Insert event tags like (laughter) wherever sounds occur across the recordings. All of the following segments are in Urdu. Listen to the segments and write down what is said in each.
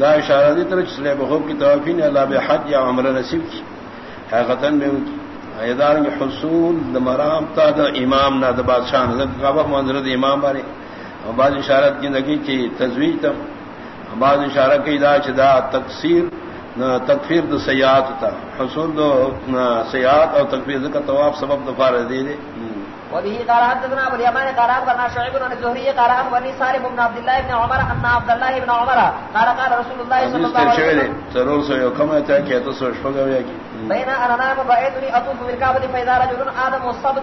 دا اشارہ دی طرح چلے بخوب کی توفی نے اللہ بحج یا عمر نصیب کی۔ حقیقتاً میں ان کی ایدار حصول دا مرام، تا دا امام نا دا بادشاہ نا دا کعبہ منظر دا امام بارے بعض اشارت کی نگی چی تزویج تم بعض اشارت کی دا چی دا تقصیر تکفیر دو سیاحت تا۔ حصول دو سیاحت اور تکفیر کا تواب سبب دفار دے دے۔ وبه قال حدثنا ابو اليمان قال اخبرنا شعيب بن الزهري قال اخبرني سالم بن عبد الله بن عمر ان عبد الله بن عمر قال قال رسول الله صلى الله عليه وسلم ضرور سو كما تا کہ تو سو بين انا نام بعيدني اطوف بالكعبه فاذا رجل ادم وصبت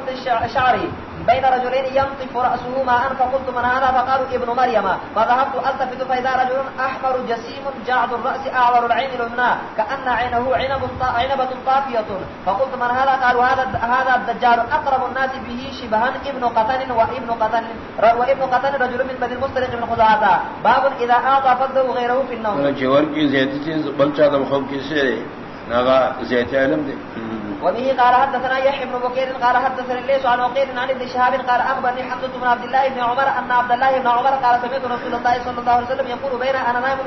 شعري بين رجلين ينطف رأسه ما أن فقلت من هذا؟ فقالوا ابن مريم. فذهبت ألتفت، فإذا رجل أحمر جسيم جعد الرأس أعور العين الأمنى كأن عينه عنبة طافية. فقلت من هذا؟ قالوا هذا هذا الدجال أقرب الناس به شبها ابن قتن وابن قتن وابن قتن رجل من بدر مسترق من خزاعة. باب إذا أعطى فضله غيره في النوم. جوار کی زیادتی بلچا دم خوب کی سے ناغا زیادتی علم دے وبه قال حدثنا يحيى بن بكير قال حدثنا ليس عن وقير عن ابن شهاب قال اخبرني حمزه بن عبد الله بن عمر ان عبد الله بن عمر قال سمعت رسول الله صلى الله عليه وسلم يقول بين انا نائم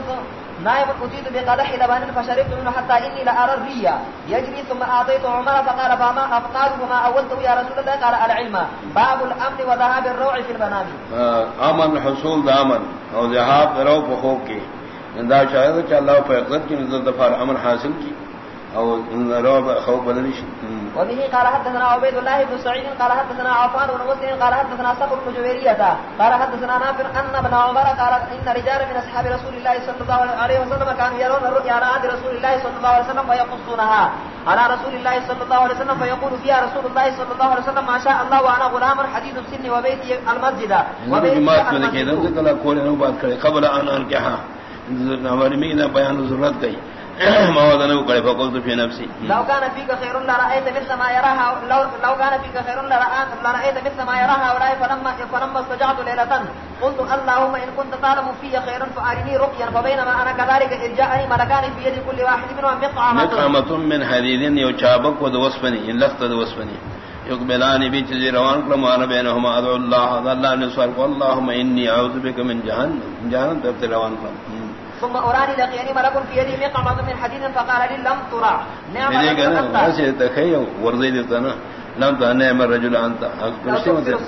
نائم اتيت بقدح لبن فشربت منه حتى اني لارى الريا يجري ثم اعطيت عمر فقال فما افقال فما اولته يا رسول الله قال العلم باب الامن وذهاب الروع في المنام امن حصول دامن او ذهاب روع بخوف کی۔ انداز شاید کہ اللہ فیقظت کی نظر دفار امن حاصل کی۔ او روب خوف بدلش وبه قال حدثنا عبيد الله بن سعيد قال حدثنا عفان بن مسلم قال حدثنا صبر بن جويرية قال حدثنا نافع أن ابن عمر قال إن رجال من أصحاب رسول الله صلى الله عليه وسلم كانوا يرون الرؤيا على عهد رسول الله صلى الله عليه وسلم ويقصونها على رسول الله صلى الله عليه وسلم فيقول فيها رسول الله صلى الله عليه وسلم ما شاء الله وأنا غلام حديث السن وبيتي المسجد. وبيتي المسجد. قبل أن أنكحها ہماری میں بیان ضرورت گئی موادن وقال فقلت في نفسي. لو كان فيك خير لرأيت مثل ما يراها لو, لو كان فيك خير لرأيت مثل ما يراها ولا فلما, فلما استجعت ليلة. قلت اللهم إن كنت تعلم في خيرا فأرني رقيا فبينما أنا كذلك جاءني ملكان في يد كل واحد منهم مقعمة مقعمة من حديد يوشابك ودوسفني إن لفت دوسفني. يقبلان بي تجي روان كلهم وانا بينهما أدعو الله الله نسوال اللهم إني أعوذ بك من جهنم. جهنم تبتل روان كلهم ثم اوراني لقيني ملك في يدي مقعمة من حديد فقال لي لم ترى. نعم تخيل ورزي لم نعم الرجل انت اخبرتي مدر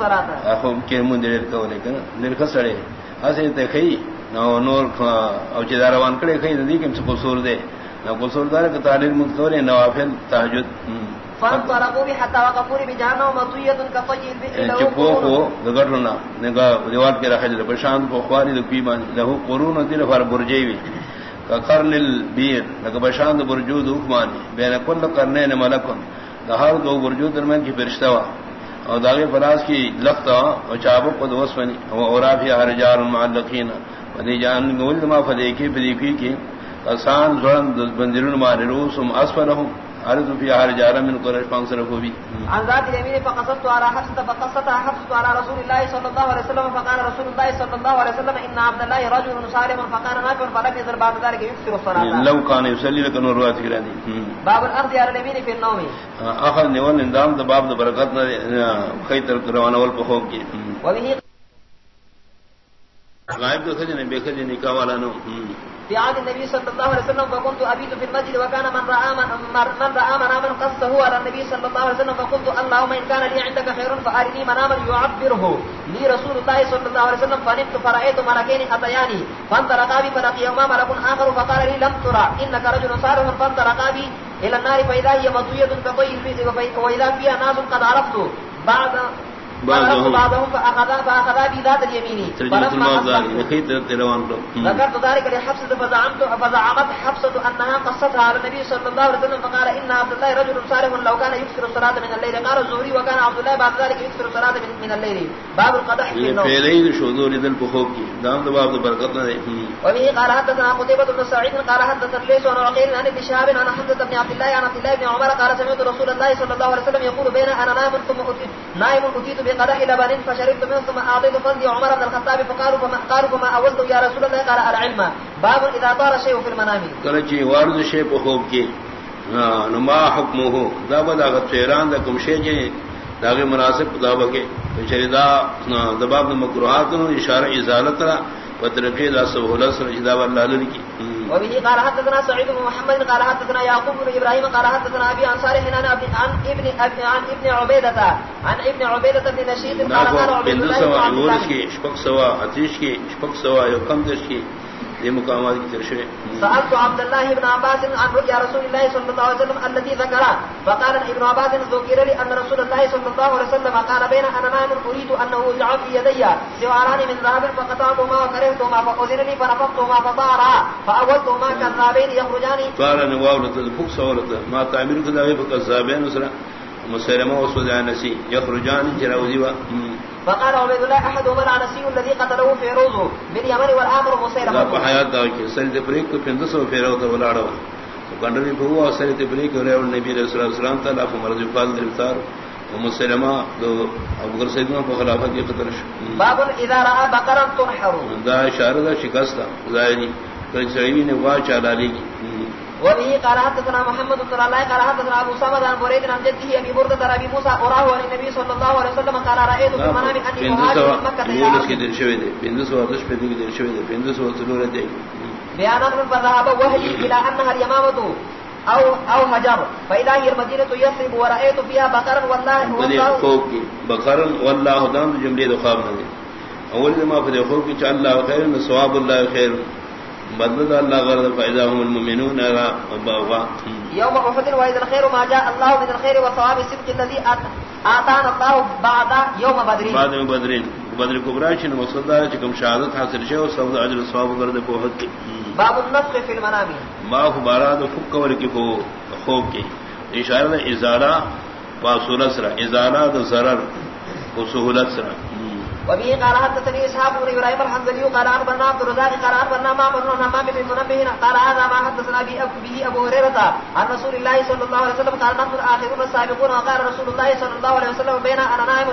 اخو كي من دير كولي كنا دير خسري اسي تخيل نو نور او چې روان کړي خې دې کوم څه قصور دي نو قصور دار ک تعلیم مکتور نوافل تهجد فانطلقوا بي حتى وقفوا بجهنم مطويه كطي البئر چپو دغړنا نگا دیوال کې راخل بشان په خواري د پیمان له قرون دل فر برجي وي کقرن البير لکه بشان د برجود حکمان بین کل قرنین ملکن هر دو برجود درمیان کی فرشتہ وا او داغه فراز کی لختا. او چابو کو دوسونی او اورافی هرجار معلقین. ودی جان گول ما فدی کی فدی کی. کسان ځوان د بندرونو ما روسم اسفلهم عرض في اهل جار من قريش فانصر هو بي. عن ذات اليمين فقصدت على حفصه فقصدت حفصه على رسول الله صلى الله عليه وسلم فقال رسول الله صلى الله عليه وسلم ان عبد الله رجل صالح فقال نافع فلم يزل بعد ذلك يكثر الصلاه لو كان يصلي لكن روات كراني باب الارض على اليمين في النوم. اخر نول نظام ده باب ده برکت خير روانه ول بخوب کی غائب تو خجنے بے خجنے نکاح والا نو۔ في عهد النبي صلى الله عليه وسلم فكنت أبيت في المسجد وكان من رأى من, من رأى مناما قصه على النبي صلى الله عليه وسلم فقلت اللهم إن كان لي عندك خير فأرني مناما يعبره لي رسول الله صلى الله عليه وسلم فنمت فرأيت ملكين أتياني فانطلقا بي فلقيهما ملك آخر فقال لي لم ترى إنك رجل صالح فانطلقا بي إلى النار فإذا هي مطوية كطي البيت وإذا فيها ناس قد عرفت بعد بعضهم فأخذا فأخذا بذات اليمين ذكرت ذلك لحفصة فزعمت فزعمت حفصة أنها قصتها على النبي صلى الله عليه وسلم فقال إن عبد الله رجل صالح لو كان يكثر الصلاة من الليل. قال الزهري وكان عبد الله بعد ذلك يكثر الصلاة من الليل. باب القدح في النوم فعليه شذور ذل بخوب کی دام باب برکت نہ وبه قال حدثنا قتيبة بن سعيد قال حدثنا ليس عن عقيل عن ابن شهاب عن حمزة بن عبد الله عن عبد الله بن عمر قال سمعت رسول الله صلى الله عليه وسلم يقول بين أنا نائم ثم نائم أتيت بقدح لبن فشربت منه ثم أعطيت فضلي عمر بن الخطاب فقالوا فما, قالوا فما أولت يا رسول الله؟ قال العلم. باب إذا طار شيء في المنام. کلچی جی، وارد شیء په خوب نما حکمه دا به دا غفران دا کوم شی چې داغه مناسب دا به کې. شریدا د باب مکروهات اشاره ازالت را وترقی دا سہولت سر جدا واللہ لکی وبه قال حدثنا سعيد بن محمد قال حدثنا يعقوب بن ابراهيم قال حدثنا ابي عن صالح عن ابن عن ابن عن ابن عبيده عن ابن عبيده بن نشيد قال قال الله بن عبد الله کی شپک سوا اتیش کی شپک سوا یو کم دش کی یہ مقامات کی ترشے سألت عبد الله بن عباس عن رؤيا رسول الله صلى الله عليه وسلم الذي ذكر فقال ابن عباس ذكر لي أن رسول الله صلى الله عليه وسلم قال بين أنا نائم أريد أنه يجعل في يدي سواران من ذهب فقطعتهما وكرهتهما فأذن لي فنفقتهما فطارا فأولتهما كذابين يخرجان. قال نواولت الفق سولت ما تعمل كذا فكذابين مسلمة وسودانسي يخرجان جراودي و فقال عبد الله احدهما العنسي الذي قتله في روضه من يمن والامر مسيلمه لا حیات دا کہ سر تبریک تو پھر دسو پھر ہوتا ولاڑو کنڈری بہو سر تبریک اور نبی علیہ الصلوۃ والسلام تعالی کو مرض فال گرفتار۔ ومسلمہ دو ابو بکر سیدنا کو خلافت کی باب اذا راى بقرا تنحر۔ دا اشارہ شکست کہ چڑی نے وا چالا لی وبه قال حدثنا محمد بن الله قال حدثنا ابو سعد عن بريد عن جده ابي برده عن ابي موسى اوراه عن النبي صلى الله عليه وسلم قال رايت في المنام اني مهاجر من مكه الى بندس کے دل شوی دے بندس وادش پہ دل شوی دے بندس و تلور دے بيان ان فذهب وحي الى انها اليمامه او او حجر فاذا هي المدينه يثرب ورايت فيها بقرا والله والله خوف کی بقرا والله دام جملے دو خواب اول ما فدی خوف کی چ اللہ خیر ثواب اللہ خیر بدل اللہ غرض فائدہ هم المؤمنون را باغا يوم احد واذا الخير ما جاء الله من الخير وثواب الصدق الذي اتانا الله بعد يوم بدر بعد يوم بدر بدر کبرى چن مصدر چکم شہادت حاصل شے اور سب اجر ثواب غرض بہت کی۔ باب النفخ في المنام ما خبرات فک ور کی کو خوب کی۔ اشارہ ازالہ پاسورہ سرا۔ ازالہ ضرر و سہولت سرا۔ وبه قال حدثني اسحاق بن ابراهيم الحنظلي قال اخبرنا عبد الرزاق قال اخبرنا معمر بن حمام بن منبه. قال هذا ما حدثنا به ابو به ابو هريره عن رسول الله صلى الله عليه وسلم. قال نحن الاخرون السابقون؟ وقال رسول الله صلى الله عليه وسلم بين انا نائم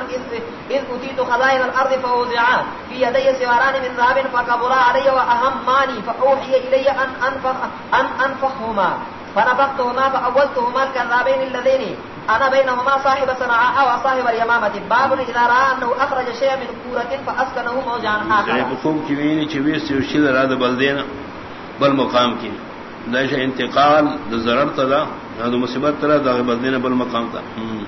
اذ اتيت خزائن الارض فوضع في يدي سواران من ذهب فكبرا علي واهماني فاوحي الي ان انفخ ان انفخهما فنفختهما فاولتهما الكذابين اللذين انا بينهما صاحب صنعاء وصاحب اليمامة. باب اذا راى انه اخرج شيئا من كورة فاسكنه موجعا آخر خوب چوینی چویس چوشی در آدھ بلدين دینا بل مقام کی دائش انتقال دا ضرر تدا هذا مصیبت ترى دا بل دینا بل مقام تا.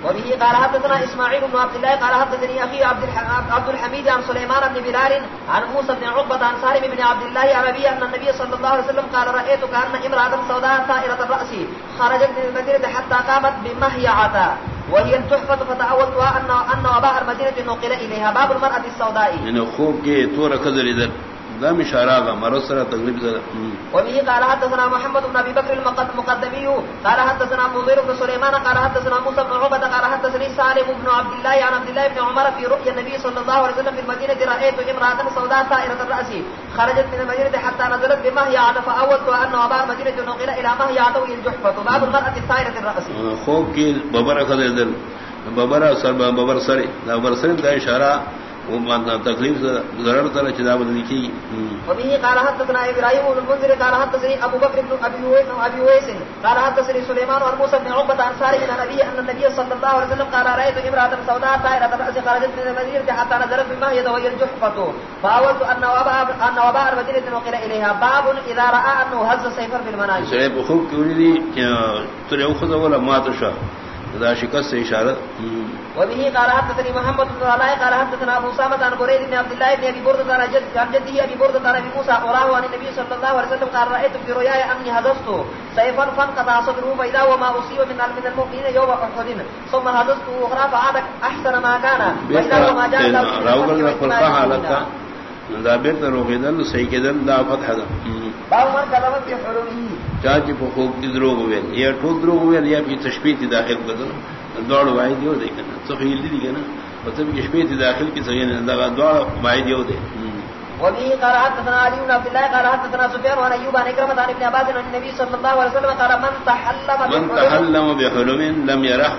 وبه قال حدثنا اسماعيل بن عبد الله قال حدثني اخي عبد عبد الحميد عن سليمان بن بلال عن موسى بن عقبة عن سالم بن عبد الله عن ابي ان النبي صلى الله عليه وسلم قال رايت كان امراه سوداء طائره الراس خرجت من المدينه حتى قامت بمهيعه وهي التحفه فتاولتها ان ان وباء المدينه نقل اليها باب المراه السوداء. انه خوب کے تو رکھذر دام اشارہ کا مرسرہ تقریب زدہ وبه قال حدثنا محمد بن ابي بكر المقدمي قال حدثنا مغير بن سليمان قال حدثنا موسى بن عقبة قال حدثني سالم بن عبد الله عن عبد الله بن عمر في رؤيا النبي صلى الله عليه وسلم في المدينة رأيت امرأة سوداء طائرة الرأس. خرجت من المدينة حتى نزلت بمهيعة فأولت أن وباء المدينة نقل إلى مهيعة وهي الجحفة. باب المرأة طائرة الرأس. خوب کی ببر اخذ ببر سر ببر سر ببر سر دا اشارہ وہ تکلیف ضرر تر چداب لکھی وبه قال حدثنا ابراهيم بن المنذر قال حدثني ابو بكر بن ابي ويس ابي ويس قال حدثني سليمان عن موسى بن عقبة عن ساري بن النبي ان النبي صلى الله عليه وسلم قال رايت امراه سوداء طائره راس خرجت من المدينه حتى نزلت بما هي وهي الجحفه فاولت ان وباء ان وباء المدينه نقل اليها باب اذا راى انه هز سيفا في المنام سيف خوب کی ترے خود ولا ما تشا ذا شکست سے اشارت وبه قال حدثني محمد بن علاء قال حدثنا ابو سامة عن بريد بن عبد الله بن ابي بردة عن جده ابي بردة عن ابي موسى وراه عن النبي صلى الله عليه وسلم قال رايت في رؤياي اني هزست سيفا فانقطع صدره فاذا وما اصيب من من المؤمنين يوم احد ثم هزست اخرى فعاد احسن ما كان واذا وما جاء راوغل فرقه حالتا دا روغیدل صحیح کېدل دا فتح ده. باو من کلمه په حروفه. چاچ په خوب کې دروغ ویل یا ټول دروغ ویل یا په تشبیه داخل کړل دوړ وای دیو دی څه هیل دي کنه؟ په تبي کې شپې داخل کې څنګه نه دا دوړ وای دیو دی. وبه قال حدثنا علي بن عبد الله قال حدثنا سفيان عن ايوب عن كرمة عن ابن عباس عن النبي صلى الله عليه وسلم قال من تحلم من تحلم بحلم لم يره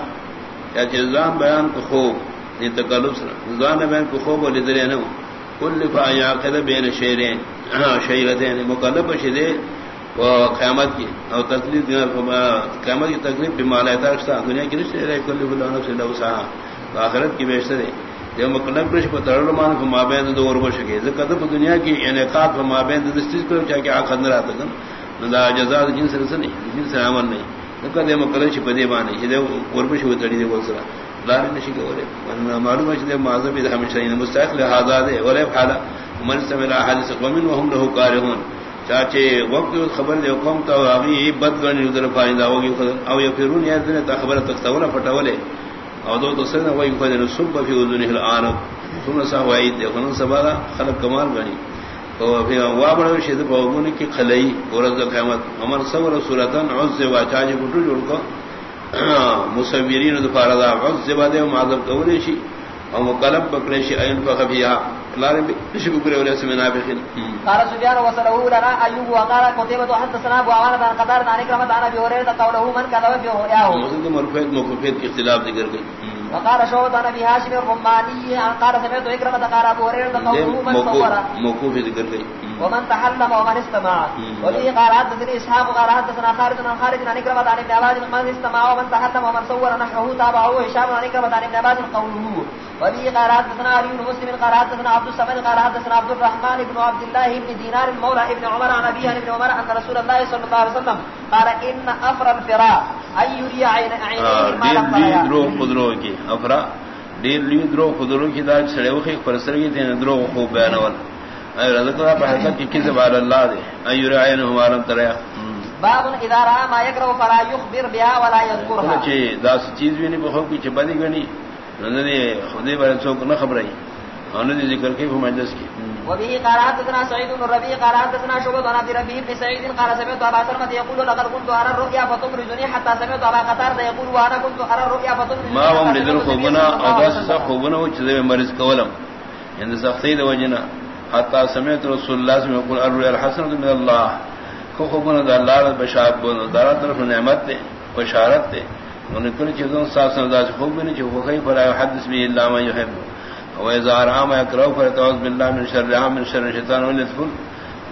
یا جزام بیان کو خوب یہ تکلف زان بیان کو خوب ولې درې نه کل فایا قد بین شیرین (clears throat) شیرتین. مکلف و قیامت کی اور تکلیف قیامت کی تکلیف بھی مالا ترکتا دنیا کی رشتے رہے کل بلا نفس اللہ وسعہ۔ آخرت کی بیشتر ہے۔ یہ مقلب رش پر ترل مان کو مابین دو اور بشکے ذکر تو دنیا کی انعقاد کو مابین دستیز پر کیا کہ آخر نہ رہتا کن نہ جزا جن سے نہیں جن سے عمل نہیں۔ ذکر دے مقلب چھ پدے بانے یہ دے اور بش ہو تڑی دے بول سرا۔ لار نشی کے ورے معلوم ہے کہ معذب ہمیشہ مستحق، لہذا دے ورے حالا من سمع حدیث قوم وهم له كارهون چاچے، وقت خبر دے، قوم تو ابھی بد گن ادھر فائدہ ہوگی او یفرون یا دین تا خبر تک تو نہ پٹولے او دو تو سن وہی کو دین سب فی اذن الان ثم سا وعید دے کن سبا خلق کمال گنی۔ تو پھر وا بڑے شید بوگون کی خلئی اور قیامت۔ امر صبر سورتن عز و چاچے گٹو جوڑ کو۔ (clears throat) مصورین دفارہ دا عز و دے، معذب کولی شی۔ او مقلب بکڑے شی این فخفیہ لارے بشی بکرے ولی اسم نابخین قال سبیان وصلہو لنا ایوب وقال قطیبت وحدثنا ابو عوانت عن قدار عن اکرمت عن ابی حریرت قولہو من کذب فی ہویاہو مصد مرفیت مخفیت کی اختلاف ذکر گئی وقال شعبت عن ابي هاشم الرماني عن قال سمعت اكرمة قال ابو هريرة موقوف ذکر گئی ومن تحلم ومن استمع. وفيه قال حدثني اسحاق قال حدثنا خالد عن خالد عن اكرمة عن ابن عباس من استمع ومن تحلم ومن صور نحوه تابعه هشام عن اكرمة عن ابن عباس قوله. وفيه قال حدثنا علي بن مسلم قال حدثنا عبد الصمد قال حدثنا عبد الرحمن بن عبد الله بن دينار المولى ابن عمر عن ابيه ابن عمر ان رسول الله صلى الله عليه وسلم قال ان افر الفراء اي يري عين عينيه ما لم ترى افرا دیر لی درو خضرو کی دا چھڑے وخی فرسر کی تین درو خوب بیانول. اے رضا بحثت کی کذب علی اللہ دے اي يري عينه ما لم ترى باب اذا ما يكره فلا يخبر بها ولا يذكرها چھ دا چیز بھی نہیں بخو کی چبدی گنی نظر خدے بارے چوک نہ خبر آئی انہوں نے ذکر کی مجلس کی وبه قال حدثنا سعيد بن ربيع قال حدثنا شعبة عن عبد ربيع بن سعيد قال سمعت ابا سلمة يقول لقد كنت ارى الرؤيا فتبرزني حتى سمعت ابا قتادة يقول وانا كنت ارى الرؤيا فتبرزني ما هم لذل خوبنا او داس خوبنا وچ مرض کولم ان سختی د وجنا. حتى سمعت رسول الله صلى الله عليه وسلم يقول الرؤيا الحسنة من الله. خوبنا د الله بشارت بو دار طرف نعمت دے بشارت دے. انہوں کل چیزوں ساتھ سمجھا سے خوب بھی نہیں چھو وخی پر آئے حدث بھی اللہ ما یحب ویزا رحام اکرو پر توز باللہ من شر رحام من شر شیطان ونسفل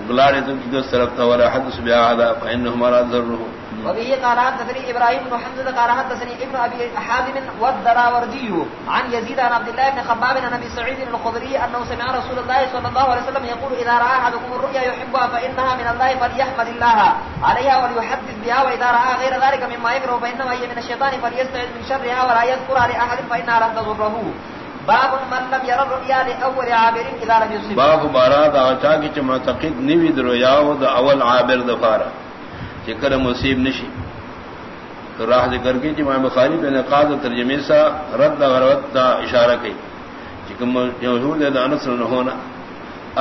بلارے تو کی دوست طرف ولا حدث بھی آدھا فإنه مراد ذرہ وبه قال حدثني ابراهيم بن حمزه قال حدثني ابن ابي حازم والدراوردي عن يزيد عن عبد الله بن خباب عن ابي سعيد الخدري انه سمع رسول الله صلى الله عليه وسلم يقول اذا راى احدكم الرؤيا يحبها فانها من الله فليحمد الله عليها وليحدث بها واذا راى غير ذلك مما يكره فانما هي من الشيطان فليستعذ من شرها ولا يذكرها لاحد فانها لم تضره. باب من لم ير الرؤيا لاول عابر اذا لم يصب. باب بارات اچا کی معتقد نوی درویا و اول عابر دفارا چکر مصیب نشی. تو راہ ذکر کی جمع بخاری بن قاد ترجمے سا رد غروت دا اشارہ کی چکم جمہور دے انس نہ ہونا.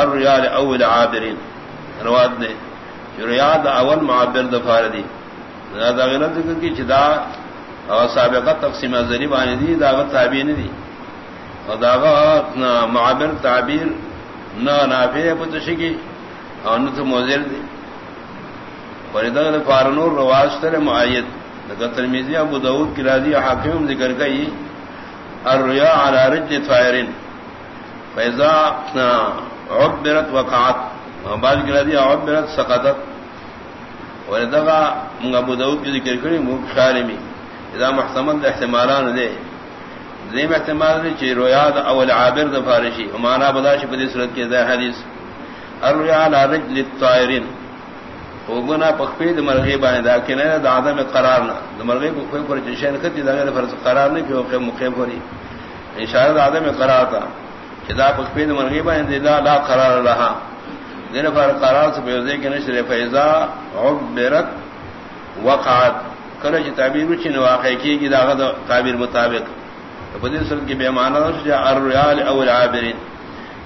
الرجال اول عابرین. رواد نے ریاض اول معابر دفار دی. دا غلط ذکر کی چدا اور سابقہ تقسیم ذریب آنے دی دعوت تابعین دی اور داغا معابر تعبیر، نہ نافع پتشکی اور نہ تو موزر دی۔ فارنور رواشتر معیت ترمیزی ابو دعود کی راضی حاکم ذکر گئی الریا على رجل فائرن فیضا عبرت وقعت بعض کی راضی عبرت سقطت۔ وردغا ابو دعود کی ذکر کری مبشارمی اذا محتمل احتمالان دے۔ زیم احتمال دے چی رویاد اول عابر دفارشی ومانا بداشی پدی صورت کے دے حدیث. الریا على رجل الطائرن وګنا پخپې د مرغې باندې دا کې نه د عدم قرار نه د مرغې په خپل پر چې شین کتي دا د فرض قرار نه پیو کې مخې پوري اشاره د عدم قرار تا. چې دا پخپې د مرغې باندې لا لا قرار لها دغه پر قرار څه په دې کې فیضا عبرت وقعت. کله چې تعبیر وچی نو واقع کیږي دا د تعبیر مطابق. په دې سره کې به معنا چې الريال او العابرين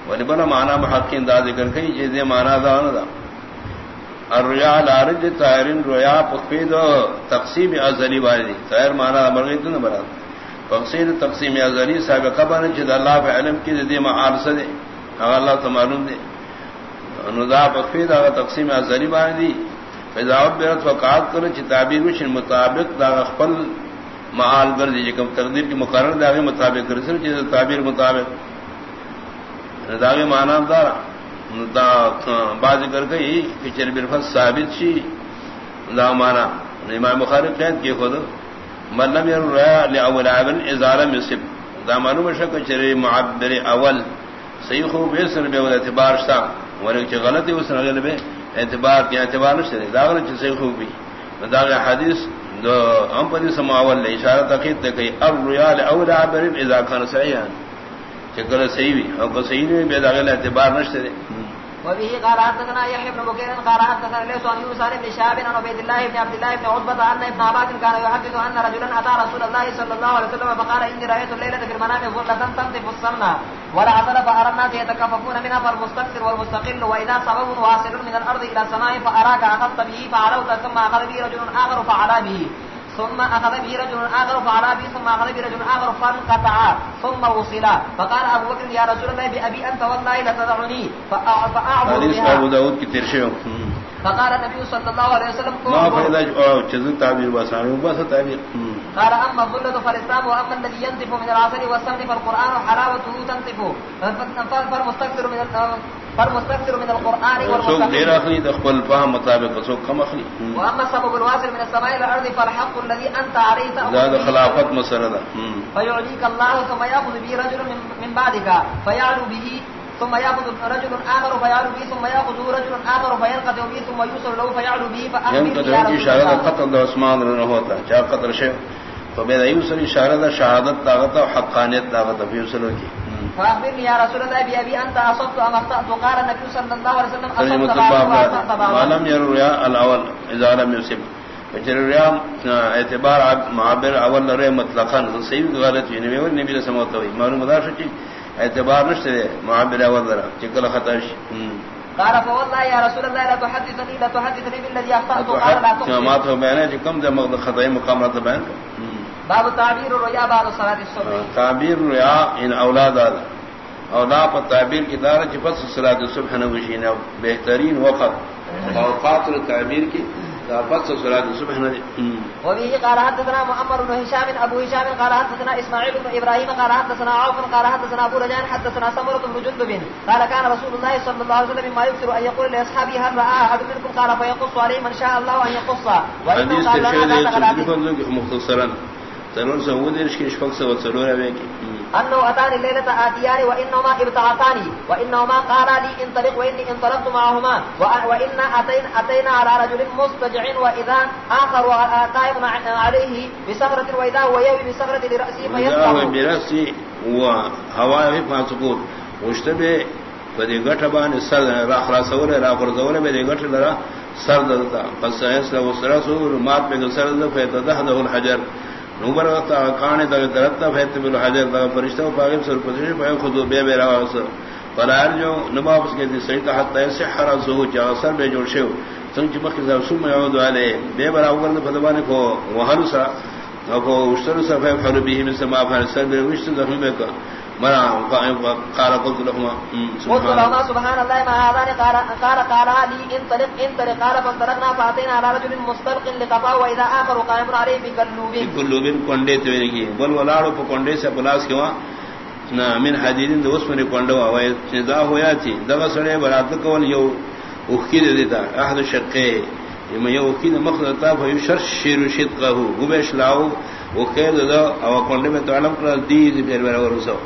ولبنا معنا محققین دا ذکر کوي چې دې دا نه ده الریا لارج طائرن رویا پخید تقسیم ازلی والی طائر مانا مرغی تو نہ تقسیم تقسیم ازلی سابقہ بن جد اللہ فی علم کی دی معال سے دے. اللہ تو معلوم دے. انذا پخید اگر تقسیم ازلی بان دی فضا برت وقات کر چ تعبیر مطابق دا خپل معال کر دی کم تقدیر کی مقرر دا مطابق کر سر چ تعبیر مطابق. دا معنی دارا دا باز کر گئی کہ چر برفت ثابت شی دا مانا امام بخاری قید کی خود. ملم یر ریا لاول عابر ازارم یسب دامانو مشک چرے معبر اول. صحیح خوب ہے سن بے اعتبار شتا. ورے کہ غلطی اس نہ بے اعتبار کیا اعتبار نہ چلے داغل صحیح خوب بھی. داغ حدیث ہم پر سماول لے، اشارہ تقید تے کہ اب ریال اول عبر اذا كان صحیحا۔ کہ صحیح بھی او کو صحیح نہیں بے داغل اعتبار نہ چلے وبه قال حدثنا يحيى بن بكير قال حدثنا ليس عن يونس بن شهاب عن عبيد الله بن عبد الله بن عتبة عن ابن عباس كان يحدث ان رجلا اتى رسول الله صلى الله عليه وسلم فقال اني رايت الليله في المنام ظلة تنطف السمنة ولا عسل فارى الناس يتكففون منها فالمستكثر والمستقل واذا سبب واصل من الارض الى السماء فاراك اخذت به فعلوت ثم اخذ به رجل اخر فعلى به ثم اخذ به رجل اخر فعلى به ثم اخذ به رجل اخر فانقطع ثم وصلا. فقال ابو بكر يا رسول الله بابي انت والله لتدعني فاعبد بها. ابو داؤد کی ترشے فقال النبي صلى الله عليه وسلم ما فائدہ او چز تعبیر باسان بس تعبیر. قال اما الظلة فالاسلام واما الذي ينطف من العسل والسمن فالقران حلاوته تنطف. فالمستكثر من فالمستكثر من القران والمستكثر اخلی دخل فهم مطابق سوک کم اخلی. واما السبب الواصل من السماء الى الارض فالحق الذي انت عليه زاد به خلافت مسرد فيعليك الله ثم ياخذ به رجل من, من بعدك فيعلو به ثم ياخذ رجل اخر فيعلو به ثم ياخذ رجل اخر فينقطع به ثم يوصل له فيعلو به رسول اشارہ الله قتل عثمان رنہ ہوتا چا قتل شے تو بے دایو سن اشارہ دا شہادت طاقت و حقانیت طاقت سلو کی فاخبرني يا رسول الله بأبي أنت أصبت أم أخطأت قال النبي صلى الله عليه وسلم بعض معلم یر ریا الاول اذا لم يسب فجر ریا اعتبار عب- معبر اول ریا مطلقا صحیح غلط نبی اور نبی رسم ہوتا ہوئی معلوم دار شچی اعتبار نشتے معبر اول ذرا چکل خطاش قال فوالله يا رسول الله لا تحدثني لا تحدثني بالذي أخطأت قال لا تخطئ مات ہو بیان ہے جو کم خطائی مقامات بیان کر باب صلاة الصبح. تعبیر ان اولاد آدھا اولا پر تعبیر کی دار چپس صلاة صبح نوشین بہترین وقت اوقات تعبیر کی پس صلاة صبح نوشین وبه قال حدثنا محمد بن هشام ابو هشام قال حدثنا اسماعيل بن ابراهيم قال حدثنا عوف قال حدثنا ابو رجان حدثنا سمرة بن جندب. قال كان رسول الله صلى الله عليه وسلم مما يكثر ان يقول لاصحابه هل راى احد منكم قال فيقص عليه من شاء الله ان يقص. حدیث قال ترشید لنا لا ہے تغلبي فضل کی ضرور اشفق سے وصلور ہے کہ انه اتاني الليله اتيان وانهما ابتعثاني وانهما قالا لي انطلق واني انطلقت معهما وان اتينا اتينا على رجل مستجع واذا اخر قائم عليه بصخره واذا هو يوي بصخره لراسه فيسقط بِرَأْسِهِ وَهَوَاهِ فَاسُقُونَ وشتبه فدی گٹھ بان سر را خلاصول را فرزول به دی گٹھ لرا سر دتا پس سر سور مات به سر د فیتدهده الحجر. نوبر وقت کان د درتا فیت بل حجر دا فرشتہ پاگم سر پدش پای خود بے بے را اس فرار جو نماز کے دی سیت حتا سحر زو جا سر بے جوڑ شو سنج مخ ز سم یعود والے بے برا اول فدوان کو وہن سا۔ کو اشتر سفہ حربه من سما فیل سر بے وشت زخم کر۔ مرا قال قلت لهما. سبحان الله. ما هذان؟ قال قال قال لي انطلق انطلق. قال فانطلقنا فاتينا على رجل مستلق لقفا واذا اخر قائم عليه بكلوب بن کنڈے تو بل ولاڑو کنڈے سے پلاس کے وہاں نہ من حدیدین دوست میں کنڈو ہوا دا ہویا تھی دغه سڑے برات کول یو اوخی دے دیتا احد شقے یم یو اوخی مخدتا فیو شر شیر شدقه. هو بش لاو اوخی دے دا. او کنڈے میں تو علم کر دی دی پھر ورسو.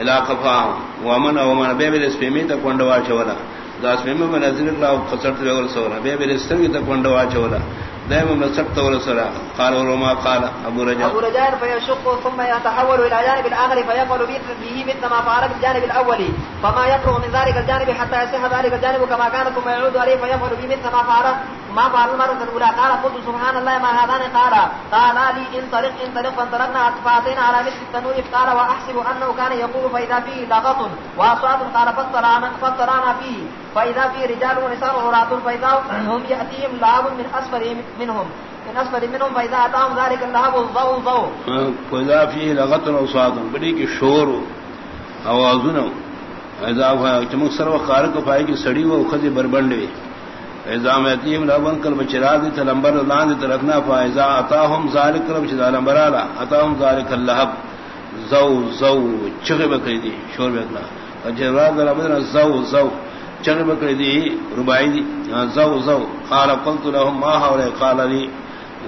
علاقہ فا ومن او من بے بے سپیمی تا کنڈوا چولا دا سپیمی میں نظر لا خسرت لے ورسو بے بے سنگ تا کنڈوا چولا دائما من سقط ورسولا قال وما قال ابو رجاء ابو رجاء فيشق ثم يتحول الى جانب الاخر فيفعل به مثل ما فعل بالجانب الاول. فما يفرغ من ذلك الجانب حتى يصح ذلك الجانب كما كان ثم يعود عليه فيفعل به مثل ما فعل ما فعل المرة الأولى، قال قلت سبحان الله ما هذان، قال قال لي انطلق انطلق فانطلقنا فاتينا على مثل التنور قال واحسب انه كان يقول فاذا فيه لغط واصوات قال فاطلعنا فاطلعنا فيه فاذا فيه رجال ونساء عراة فاذا هم ياتيهم لعب من اسفل منهم، من اسفل منهم فاذا اتاهم ذلك اللهب ضوء ضوء. فإذا فيه لغط وصاد بڑی کی شور آوازن اذا چمک سر وقار کو پائے کی سڑی وہ خدی بربنڈے۔ اذا میتیم لبن کل بچرا دی تلمبر لان دی ترکنا فاذا اتاهم ذالک رب چدا لمبر الا اتاهم ذلك اللهب زو زو، چغی بکری دی، شور بکنا اجرا در ابن زو زو، چغی بکری دی ربائی دی. زو زو. قال قلت لهم ما حول قال لی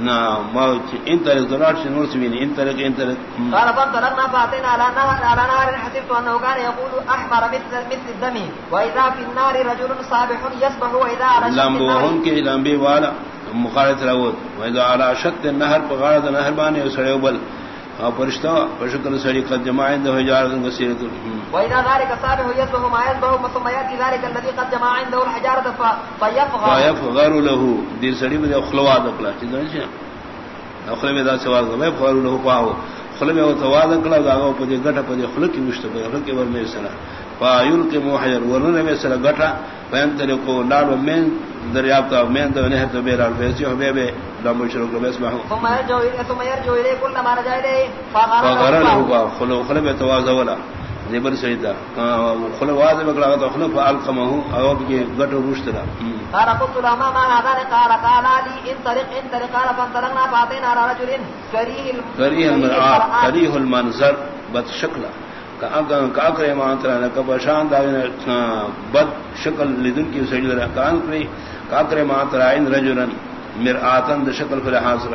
نا موت ان طريق ضرار شنو سوين ان طريق ان طريق قال فانطلقنا فاتينا على نهر على نهر حسبت انه كان يقول احمر مثل مثل الدم. واذا في النار رجل صابح يسبح واذا على شط لامبو النار ہن کے لامبی والا مخالط راوت واذا على شط النهر بغارد نهر بل فرشتہ پشکل سڑی قد جمع عنده حجارة كثيرة واذا ذلك صابح يسبح ما يسبح ثم ياتي ذلك الذي قد جمع عنده الحجاره ف- فيفغى فيفغر له۔ دي سڑی میں خلوا دکلا چیزیں چھ اخلے میں دا سوال کو فغر له پاو خلے میں تواد کلا دا گو پدی گٹا پدی خلق کی مشت پدی خلق کی ور میں سلا فایلقی موحجر ورن میں سلا گٹا۔ فینتل کو لاڑ من دریاب تا من دو نہر تو بیرال فیسی ہو بے شروع کو بس محو ثم إليه- ثم يرجع اليه كلما رجع اليه له پاو خلو میں تواز ولا زبر سیدا خلو واز بکلا تو خلو فالقمه او کہ گٹو روشتلا قال قلت له ما ما هذا؟ قال قال لي انطلق انطلق قال فانطلقنا فاتينا على رجل كريه الم- کریہ المرآت کریہ المنظر بد شکل کاکرے مانترا نہ کب شان دا بد شکل لدن کی سجد رہا کان کرے کاکرے مانترا ان رجلن مرآتن دا شکل فر حاصل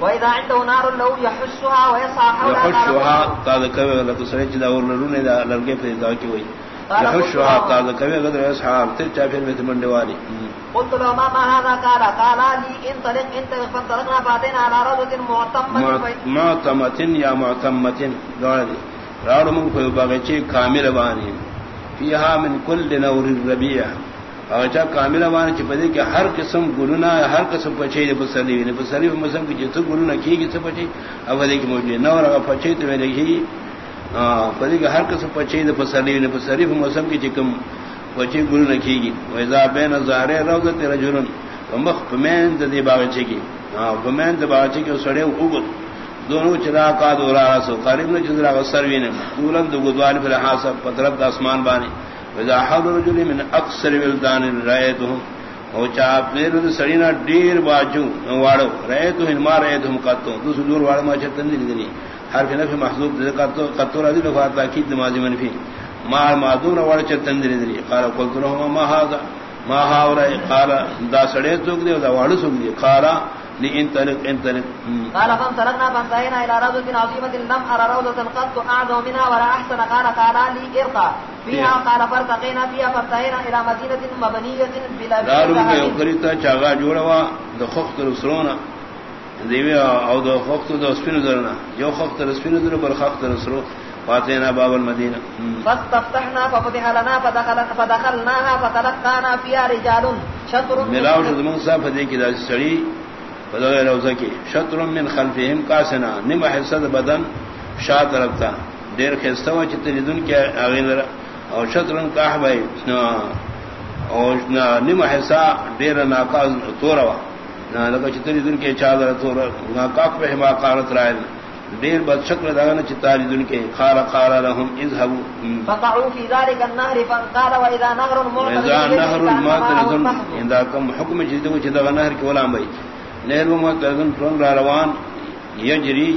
واذا عنده نار لو يحشها ويسعى حولها قال یحشوها تا دا کوي لك سرچ دا اور لرونه دا لرګه په دا کی وای یحشوها تا دا کوي غدر اصحاب تر چا پھر میں منڈے والی۔ قلت له ما ما هذا قال؟ قال لي انطلق انطلق فانطلقنا فاتينا على روضة معتمة معتمتن یا معتمتن دوڑ دی۔ راڑ من کوئی باغچے کامل بانی فیہا من کل نور الربیع باغچہ کامل بانی چی پدے کہ ہر قسم گلونا ہر قسم پچے دے پسلی نے پسلی مسلم کی جتو گلونا کی گی سے پچے اب دے کہ موجود نور اگر پچے تو میں لکھی پدے کہ ہر قسم پچے دے پسلی نے پسلی مسلم کی چکم پچے گلونا کی گی ویزا بین زہرے روضت رجلن. ومخ پمین دے باغچے کی ہاں پمین دے باغچے کی سڑے اوگل دونوں چرا کا دورا سو. قریب نے چندرا کا سروین دولن دو گدوال پر حاصل پترب دا اسمان بانی. وذا حول رجل من اکثر ولدان رایتهم او چا پیر دے سڑینا ڈیر باجو واڑو. رایتو ان ما رایتهم قطو. دوس دور واڑ ما چتن دی دی ہر فی نفی محذوب دے قطو قطو رضی لو لفات تاکید ماضی منفی. ما معذور واڑ چتن دی دی قال، قلت له ما هذا؟ ما هاورا قال، دا سڑے توک دی دا واڑ سوک دی. قال لانطلق انطلق قال فانطلقنا فانتهينا الى روضة عظيمة لم ارى روضة قط اعظم منها ولا احسن قال قال لي ارقى. فيها قال فارتقينا فيها فانتهينا الى مدينة مبنية بلا دارو کے بلا اوکریتا چاگا جوڑا وا د خخت رسرونا دیوی او د خخت د سپینو درنا یو خخت د سپینو در بل خخت رسرو فاتینا باب المدینہ فاستفتحنا ففتح لنا فدخل فدخلناها فتلقانا فيها رجال. شطر. من- ملاو شد من صاحب دے کی دا سڑی بدل روزہ کی. شطر من خلفهم قاسنا. نم حصد بدن شاہ طرف تا دیر خستہ و چت دن کے اغیل او شطر کا بھائی او نم حصہ دیر ناکاز توروا نہ لگا چتری دن کے چادر تور ناکاک پہ ما قالت رائل دیر بد شکل دانا چتاری دن کے خار خار لهم اذهبوا. فقعوا في ذلك النهر فقال واذا نهر معتدل اذا نهر البحر. اذا كم حكم جدو چدا نهر کی ولا بھائی نہر معترض فن روان، یجری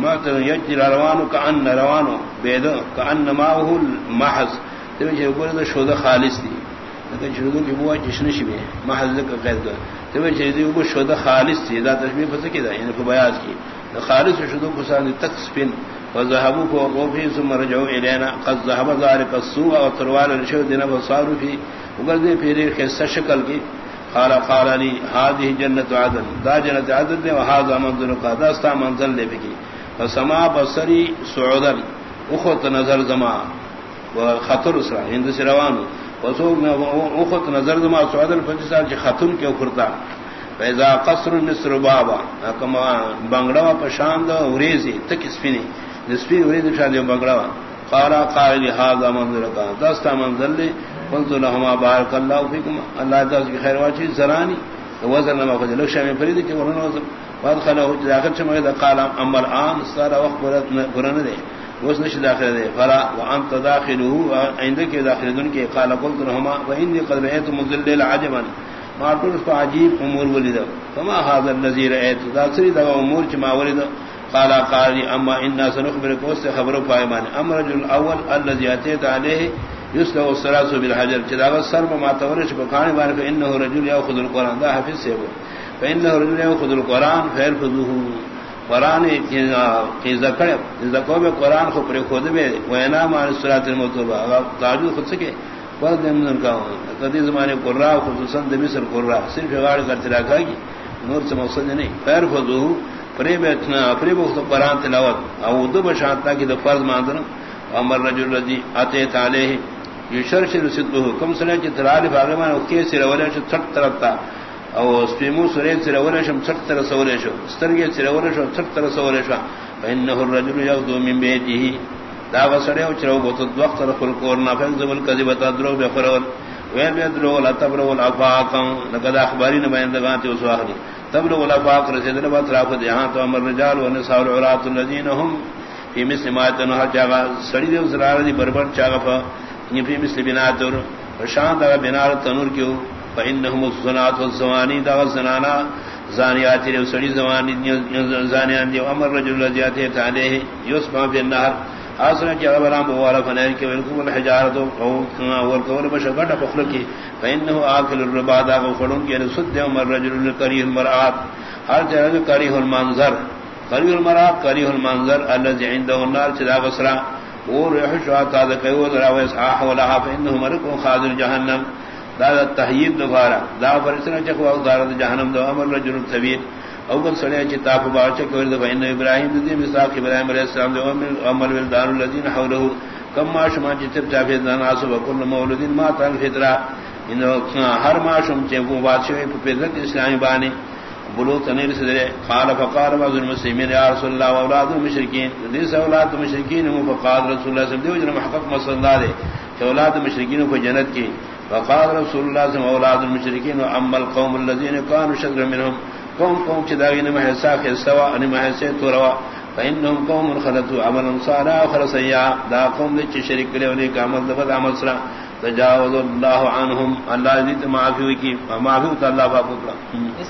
معترض یجری روان کان روان بيد کان ما هو المحض. تو جو بول شو ده خالص دی. لیکن شروع کی بوا جشن شبی محض کا قید کر تو جو دی وہ شو خالص دی. دا تشبیہ پس کی دا یعنی کو بیاض کی. دا خالص شو کسان تک سپن وذهبوا فوقوا ثم رجعوا الينا قد ذهب ذلك السوء وتروال الشو دين في وقد في ريح شكل کی. قال قال لي هذه جنة عدن. دا جنة عدن دے وهذا منزل قد استا منزل دے بکی فسما بصري سعودا اخوت نظر زما. وخطر اسرا ہند سے روان وسو اخوت نظر زما سعودن سعودا فجسال چ خاتون کے اوپرتا فیضا قصر مصر بابا. کما بنگڑا پشاند اوریزی تک اسپینی نسپی اوریز شادی بنگڑا قارا قائل هذا منزل کا دستا منزل لے قلت لهما بارك الله فيكم الله تعالی کی خیر واچی زرانی وزن ما قد لو شامل فرید کہ ورن وزن وادخله داخل چما اذا قال اما الان صار وقت قرن دے وس نش داخل دے فلا وانت داخله، عندك داخل دن کے قال، قلت لهما واني قد رأيت مذلل عجبا. ما قلت اس عجیب امور ولد فما هذا الذي رأيت؟ ذاتری دا امور چما ولد قال قال اما ان سنخبرك وس خبر فايمان امر الرجل الاول الذي اتيت عليه يسلو الصلاة بالحجر چداغ سر ما تورش بکان بار کہ انه رجل ياخذ القران دا حافظ سے وہ فإنه رجل يأخذ القرآن فيرفضه قرآن زکو میں قرآن کو پر خود میں وینا مان سرات المطلوبہ تاجود خود سے سکے بہت دن کا کدی زمانے قرا خصوصا مصر قرا صرف گاڑ کرتے رکھا گی نور سے مقصد نہیں. خیر فذوه فضو فریب اتنا فریب قرآن تلاوت. او دو بشانتا کی دو فرض ماندن امر رجل رضی آتے تالے یہ شرش رسدو کم سنے چی تلالی فاغمان او کیسی رولی شو تھٹ طرف او سپیمو سرین سر اول شم چھٹ تر سورے شو. سترگے سر اول شو چھٹ تر سورے شو. فإنه الرجل يغدو من بيته دا وسڑے او چرو بوت وقت رخل کور نا فن زبل کذب تدرو بفرول وین بیدرو ولا تبرو ولا فاقم. لقد اخباري نے بیان دگا تے اس واخری تبرو ولا فاق رسید نے بات راف دے ہاں تو امر رجال و نساء العرات الذين هم في مثل ما تنها جاگا سڑی دے زرار دی، بربر چاگا فا یہ في مثل بناتر شان دا بنار تنور کیوں؟ فإنهم الزنات والزواني دا الزنانا زانيات سڑی زوانی زانیان دی امر رجل الذي عليه يسمع في النهر آسنا کی غبران بوالا فنائر کی ولکم الحجارت والکول بشکٹ بخلق کی، فإنه آکل الربا دا غفرون کی یعنی رسد امر رجل الكریه المرآت، ہر جگہ کریه المنظر کریه المرآت کریه المنظر الذي عنده النار چدا غسرا اور يحشوا قاد قيود راويس آح ولها فإنه مرق خاضر جهنم دا تحیید دوبارہ، دا فرسنا چکو او دار جہنم دو، امر رجل طویل اول سڑے چ تاپ با چ کو دے بہن ابراہیم دی مساق ابراہیم علیہ السلام دے امر ول دار الذين حوله کم ما شما چ تب جافے دان اس وکل مولودین، ما تن فطرہ۔ ان ہاں، ہر ما شم چ کو بات شوی پپیزت اسلامی بانی بلو تنیر سے قال فقال بعض المسلمین، یا رسول اللہ اولاد المشرکین. ليس اولاد المشرکین هم فقال رسول اللہ صلی اللہ علیہ وسلم محقق مسند دے کہ اولاد المشرکین کو جنت کی فقال رسول الله صلى الله عليه وسلم، اولاد المشركين واما القوم الذين كانوا شر منهم. قوم قوم چداغین میں حساب ہے یعنی سوا ان میں سے تو روا فانهم قوم خلطوا عملا صالحا اخر سيئا دا قوم نے شرک کرے انہیں کا عمل دبد عمل سرا تجاوز الله عنهم. الله يذ معافی کی معافی اللہ باپ